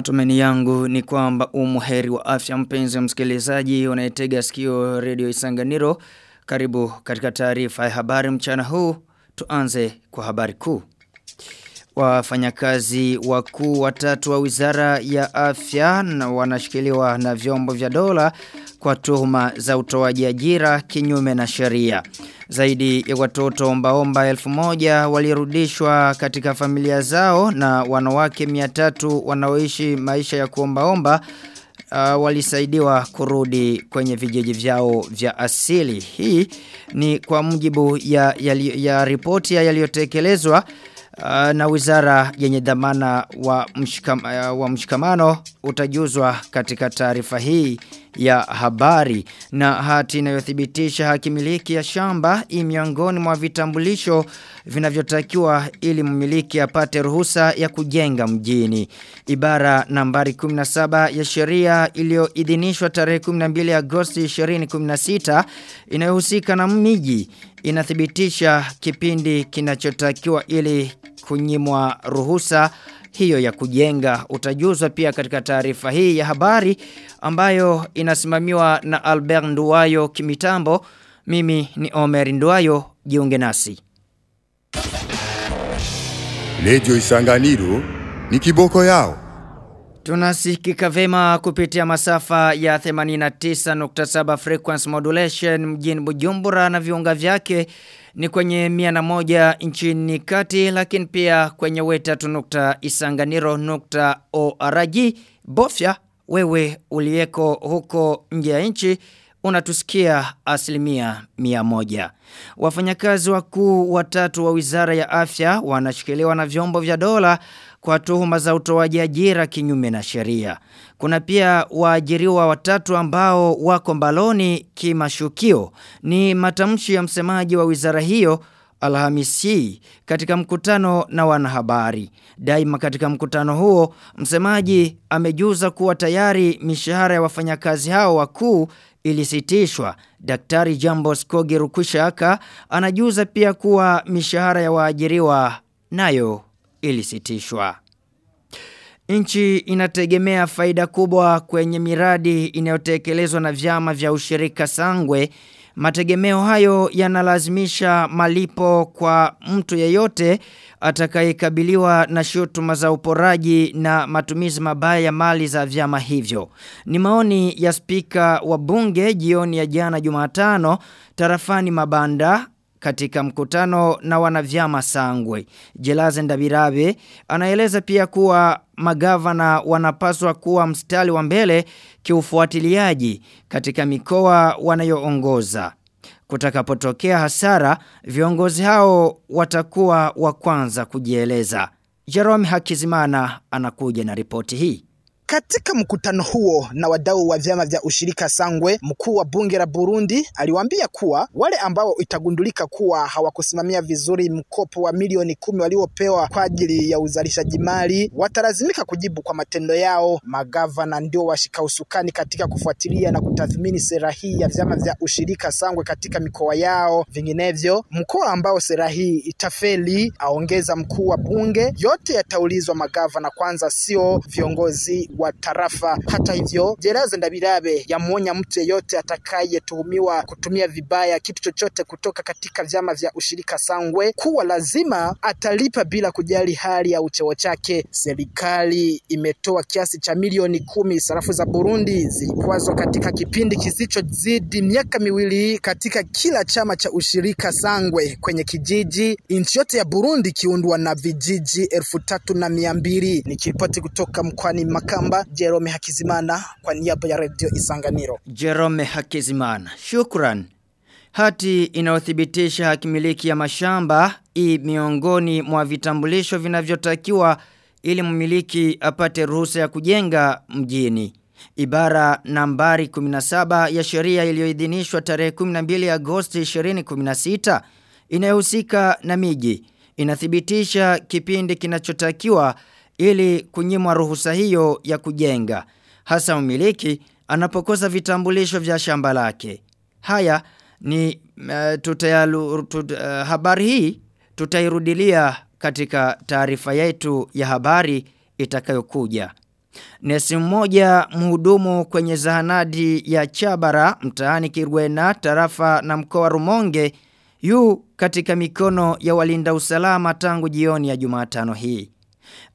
Matumeni yangu ni kwamba umuheri wa afya mpenzi wa msikilizaji unayetega sikio redio Isanganiro. Karibu katika taarifa ya habari mchana huu. Tuanze kwa habari kuu. Wafanyakazi wakuu watatu wa Wizara ya Afya na wanashikiliwa na vyombo vya dola kwa tuhuma za utoaji ajira kinyume na sheria. Zaidi ya watoto ombaomba elfu moja walirudishwa katika familia zao na wanawake miatatu wanaoishi maisha ya kuombaomba uh, walisaidiwa kurudi kwenye vijiji vyao vya asili. Hii ni kwa mujibu ya, ya, ya ripoti ya yaliyotekelezwa uh, na wizara yenye dhamana wa, mshikam, uh, wa mshikamano utajuzwa katika taarifa hii ya habari na hati inayothibitisha hakimiliki ya shamba imiongoni miongoni mwa vitambulisho vinavyotakiwa ili mmiliki apate ruhusa ya kujenga mjini. Ibara nambari 17 ya sheria iliyoidhinishwa tarehe 12 Agosti 2016 inayohusika na miji inathibitisha kipindi kinachotakiwa ili kunyimwa ruhusa hiyo ya kujenga. Utajuzwa pia katika taarifa hii ya habari ambayo inasimamiwa na Albert Nduwayo kimitambo. Mimi ni Omer Nduwayo. Jiunge nasi. Lejo Isanganiro ni kiboko yao Tunasikika vema kupitia masafa ya 89.7 frequency modulation mjini Bujumbura na viunga vyake ni kwenye mia na moja nchini kati lakini pia kwenye weta tunukta isanganiro nukta org bofya wewe ulieko huko nje ya nchi unatusikia asilimia mia moja. Wafanyakazi wakuu watatu wa wizara ya afya wanashikiliwa na vyombo vya dola kwa tuhuma za utoaji ajira kinyume na sheria. Kuna pia waajiriwa watatu ambao wako mbaloni kimashukio. Ni matamshi ya msemaji wa wizara hiyo Alhamisi katika mkutano na wanahabari. Daima katika mkutano huo, msemaji amejuza kuwa tayari mishahara ya wafanyakazi hao wakuu ilisitishwa. Daktari Jambo Skogi Rukushaka anajuza pia kuwa mishahara ya waajiriwa nayo ilisitishwa. Nchi inategemea faida kubwa kwenye miradi inayotekelezwa na vyama vya ushirika sangwe. Mategemeo hayo yanalazimisha malipo kwa mtu yeyote atakayekabiliwa na shutuma za uporaji na matumizi mabaya ya mali za vyama hivyo. Ni maoni ya spika wa bunge jioni ya jana Jumatano tarafani Mabanda katika mkutano na wanavyama sangwe. Jelaze Ndabirabe anaeleza pia kuwa magavana wanapaswa kuwa mstari wa mbele kiufuatiliaji katika mikoa wanayoongoza. Kutakapotokea hasara, viongozi hao watakuwa wa kwanza kujieleza. Jerome Hakizimana anakuja na ripoti hii. Katika mkutano huo na wadau wa vyama vya ushirika Sangwe, mkuu wa bunge la Burundi aliwaambia kuwa wale ambao itagundulika kuwa hawakusimamia vizuri mkopo wa milioni kumi waliopewa kwa ajili ya uzalishaji mali watalazimika kujibu kwa matendo yao. Magavana ndio washika usukani katika kufuatilia na kutathmini sera hii ya vyama vya ushirika Sangwe katika mikoa yao. Vinginevyo, mkoa ambao sera hii itafeli, aongeza mkuu wa bunge, yote yataulizwa magavana kwanza, sio viongozi wa tarafa. Hata hivyo, Jeraze Ndabirabe yamwonya mtu yeyote atakayetuhumiwa kutumia vibaya kitu chochote kutoka katika vyama vya ushirika Sangwe kuwa lazima atalipa bila kujali hali ya ucheo chake. Serikali imetoa kiasi cha milioni kumi sarafu za Burundi zilikwazwa katika kipindi kisichozidi miaka miwili katika kila chama cha ushirika Sangwe kwenye kijiji. Nchi yote ya Burundi kiundwa na vijiji elfu tatu na mia mbili. Nikiripoti kutoka mkoani Makamba Makamba, Jerome Hakizimana kwa niaba ya Radio Isanganiro. Jerome Hakizimana. Shukran. Hati inayothibitisha hakimiliki ya mashamba i miongoni mwa vitambulisho vinavyotakiwa ili mmiliki apate ruhusa ya kujenga mjini. Ibara nambari 17 ya sheria iliyoidhinishwa tarehe 12 Agosti 2016 inayohusika na miji inathibitisha kipindi kinachotakiwa ili kunyimwa ruhusa hiyo ya kujenga. Hasa mmiliki anapokosa vitambulisho vya shamba lake. Haya ni uh, tutayalu, tut, uh, habari hii tutairudilia katika taarifa yetu ya habari itakayokuja. Nesi mmoja mhudumu kwenye zahanadi ya Chabara mtaani Kirwena tarafa na mkoa Rumonge yu katika mikono ya walinda usalama tangu jioni ya Jumatano hii.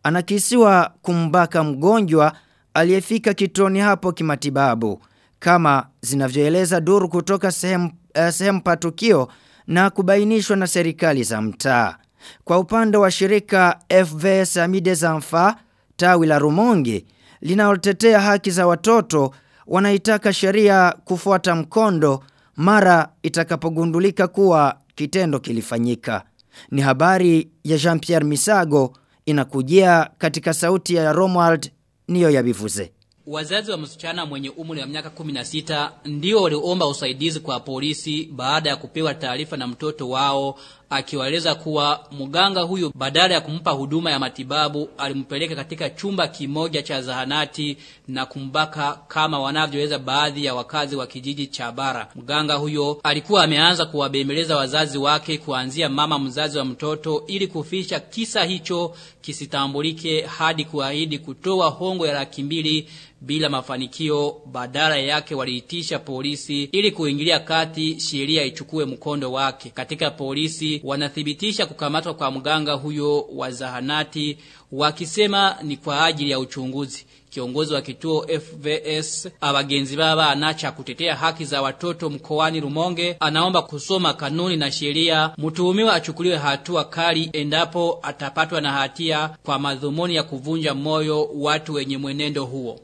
Anakisiwa kumbaka mgonjwa aliyefika kitoni hapo kimatibabu kama zinavyoeleza duru kutoka sehemu uh, sehemu patukio na kubainishwa na serikali za mtaa. Kwa upande wa shirika FVS Amide Zamfa tawi la Rumonge linalotetea haki za watoto wanaitaka sheria kufuata mkondo mara itakapogundulika kuwa kitendo kilifanyika. Ni habari ya Jean-Pierre Misago inakujia katika sauti ya Romuald niyo ya bivuze. Wazazi wa msichana mwenye umri wa miaka 16 ndio waliomba usaidizi kwa polisi baada ya kupewa taarifa na mtoto wao akiwaeleza kuwa mganga huyo badala ya kumpa huduma ya matibabu alimpeleka katika chumba kimoja cha zahanati na kumbaka kama wanavyoweza baadhi ya wakazi wa kijiji cha bara. Mganga huyo alikuwa ameanza kuwabembeleza wazazi wake kuanzia mama mzazi wa mtoto ili kuficha kisa hicho kisitambulike hadi kuahidi kutoa hongo ya laki mbili bila mafanikio badala yake waliitisha polisi ili kuingilia kati sheria ichukue mkondo wake katika polisi wanathibitisha kukamatwa kwa mganga huyo wa zahanati wakisema ni kwa ajili ya uchunguzi kiongozi wa kituo FVS abagenzi baba cha kutetea haki za watoto mkoani Rumonge anaomba kusoma kanuni na sheria mtuhumiwa achukuliwe hatua kali endapo atapatwa na hatia kwa madhumuni ya kuvunja moyo watu wenye mwenendo huo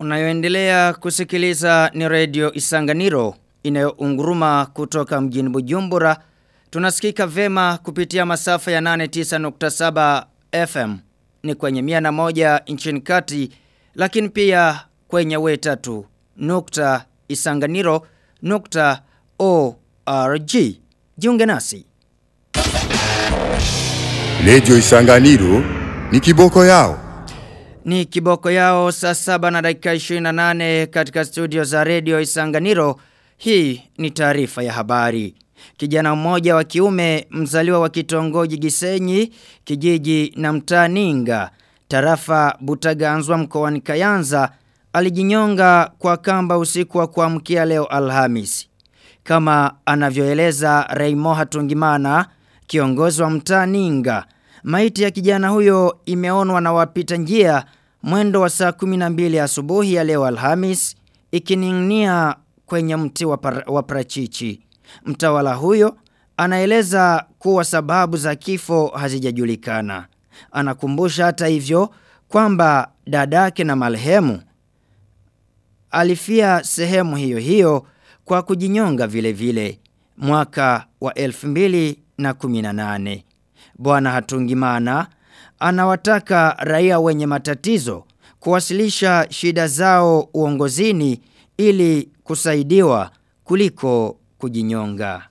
Unayoendelea kusikiliza ni redio Isanganiro inayounguruma kutoka mjini Bujumbura. Tunasikika vema kupitia masafa ya 89.7 FM ni kwenye mia na moja nchini kati lakini pia kwenye wetatu nukta isanganiro nukta org. Jiunge nasi. Lejo Isanganiro ni kiboko yao. Ni kiboko yao saa saba na dakika 28 katika studio za redio Isanganiro. Hii ni taarifa ya habari. Kijana mmoja wa kiume mzaliwa wa kitongoji Gisenyi, kijiji na mtaa Ninga, tarafa Butaganzwa mkoani Kayanza, alijinyonga kwa kamba usiku wa kuamkia leo Alhamisi. Kama anavyoeleza Raimo Hatungimana, kiongozi wa mtaa Ninga, maiti ya kijana huyo imeonwa na wapita njia mwendo wa saa 12 asubuhi ya leo Alhamis ikining'nia kwenye mti wa, par, wa parachichi. Mtawala huyo anaeleza kuwa sababu za kifo hazijajulikana. Anakumbusha hata hivyo kwamba dadake na malhemu alifia sehemu hiyo hiyo kwa kujinyonga vile vile mwaka wa 2018. Bwana Hatungimana anawataka raia wenye matatizo kuwasilisha shida zao uongozini ili kusaidiwa kuliko kujinyonga.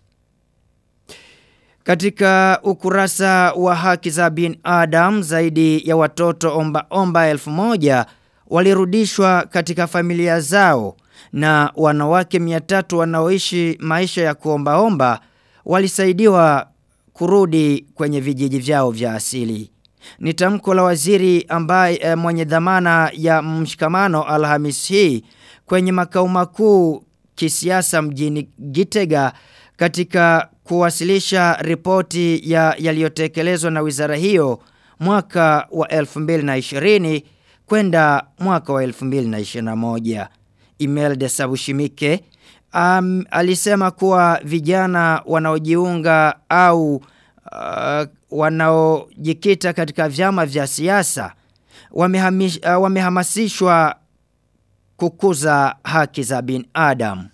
Katika ukurasa wa haki za bin Adam zaidi ya watoto omba omba elfu moja walirudishwa katika familia zao na wanawake miatatu wanaoishi maisha ya kuomba omba walisaidiwa kurudi kwenye vijiji vyao vya asili. Ni tamko la waziri ambaye e, mwenye dhamana ya mshikamano Alhamis hii kwenye makao makuu kisiasa mjini Gitega katika kuwasilisha ripoti ya yaliyotekelezwa na wizara hiyo mwaka wa 2020 kwenda mwaka wa 2021. Imelda Sabushimike um, alisema kuwa vijana wanaojiunga au uh, wanaojikita katika vyama vya siasa uh, wamehamasishwa kukuza haki za binadamu.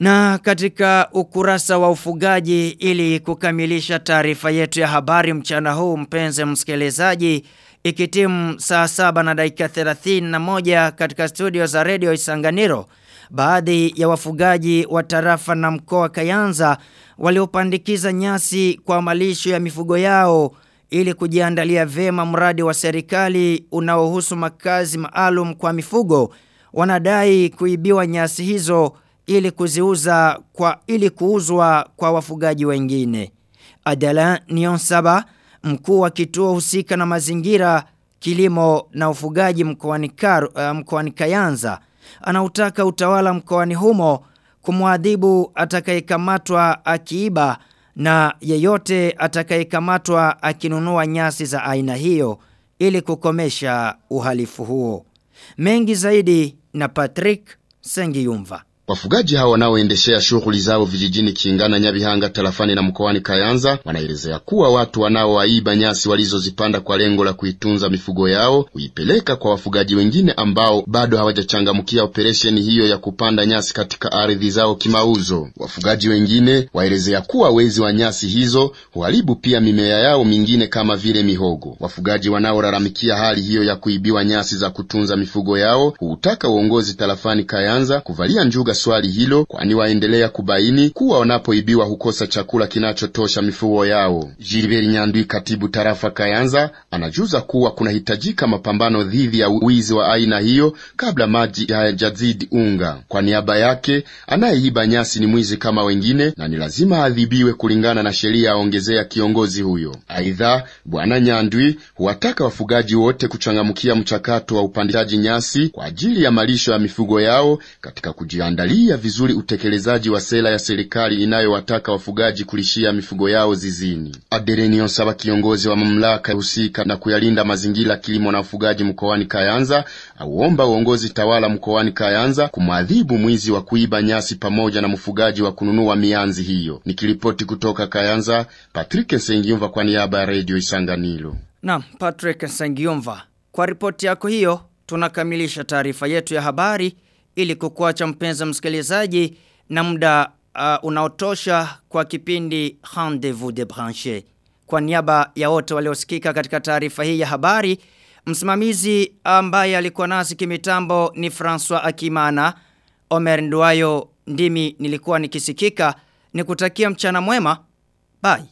Na katika ukurasa wa ufugaji ili kukamilisha taarifa yetu ya habari mchana huu mpenzi msikilizaji ikitimu saa saba na dakika 31 katika studio za redio Isanganiro baadhi ya wafugaji wa tarafa na mkoa Kayanza waliopandikiza nyasi kwa malisho ya mifugo yao ili kujiandalia vema mradi wa serikali unaohusu makazi maalum kwa mifugo wanadai kuibiwa nyasi hizo ili kuziuza kwa ili kuuzwa kwa wafugaji wengine. Adela Nionsaba, mkuu wa kituo husika na mazingira kilimo na ufugaji mkoani uh, mkoani Kayanza anautaka utawala mkoani humo kumwadhibu atakayekamatwa akiiba na yeyote atakayekamatwa akinunua nyasi za aina hiyo ili kukomesha uhalifu huo. Mengi zaidi na Patrick Sengiyumva. Wafugaji hao wanaoendeshea shughuli zao vijijini kiingana Nyabihanga, tarafani na mkoani Kayanza wanaelezea kuwa watu wanaowaiba nyasi walizozipanda kwa lengo la kuitunza mifugo yao huipeleka kwa wafugaji wengine ambao bado hawajachangamkia operesheni hiyo ya kupanda nyasi katika ardhi zao kimauzo. Wafugaji wengine waelezea kuwa wezi wa nyasi hizo huharibu pia mimea yao mingine kama vile mihogo. Wafugaji wanaolalamikia hali hiyo ya kuibiwa nyasi za kutunza mifugo yao huutaka uongozi tarafani Kayanza kuvalia njuga swali hilo kwani waendelea kubaini kuwa wanapoibiwa hukosa chakula kinachotosha mifugo yao. Gilbert Nyandwi, katibu tarafa Kayanza, anajuza kuwa kunahitajika mapambano dhidi ya wizi wa aina hiyo kabla maji hayajazidi unga. Kwa niaba yake, anayeiba nyasi ni mwizi kama wengine na ni lazima adhibiwe kulingana na sheria, aongezea kiongozi huyo. Aidha, bwana Nyandwi huwataka wafugaji wote kuchangamkia mchakato wa upandishaji nyasi kwa ajili ya malisho ya mifugo yao katika kujiandaa andalia vizuri utekelezaji wa sera ya serikali inayowataka wafugaji kulishia mifugo yao zizini. Aderenio Saba, kiongozi wa mamlaka husika na kuyalinda mazingira, kilimo na ufugaji mkoani Kayanza, auomba uongozi tawala mkoani Kayanza kumwadhibu mwizi wa kuiba nyasi pamoja na mfugaji wa kununua mianzi hiyo. Nikiripoti kutoka Kayanza, Patrick Nsengiumva kwa niaba ya Radio Isanganiro. Naam, Patrick Nsengiumva Kwa ripoti yako hiyo tunakamilisha taarifa yetu ya habari ili kukuacha mpenza msikilizaji na muda uh, unaotosha kwa kipindi Rendez-vous de Branche. Kwa niaba ya wote waliosikika katika taarifa hii ya habari, msimamizi ambaye alikuwa nasi kimitambo ni François Akimana, Omer Nduayo ndimi nilikuwa nikisikika, nikutakia mchana mwema. Bye.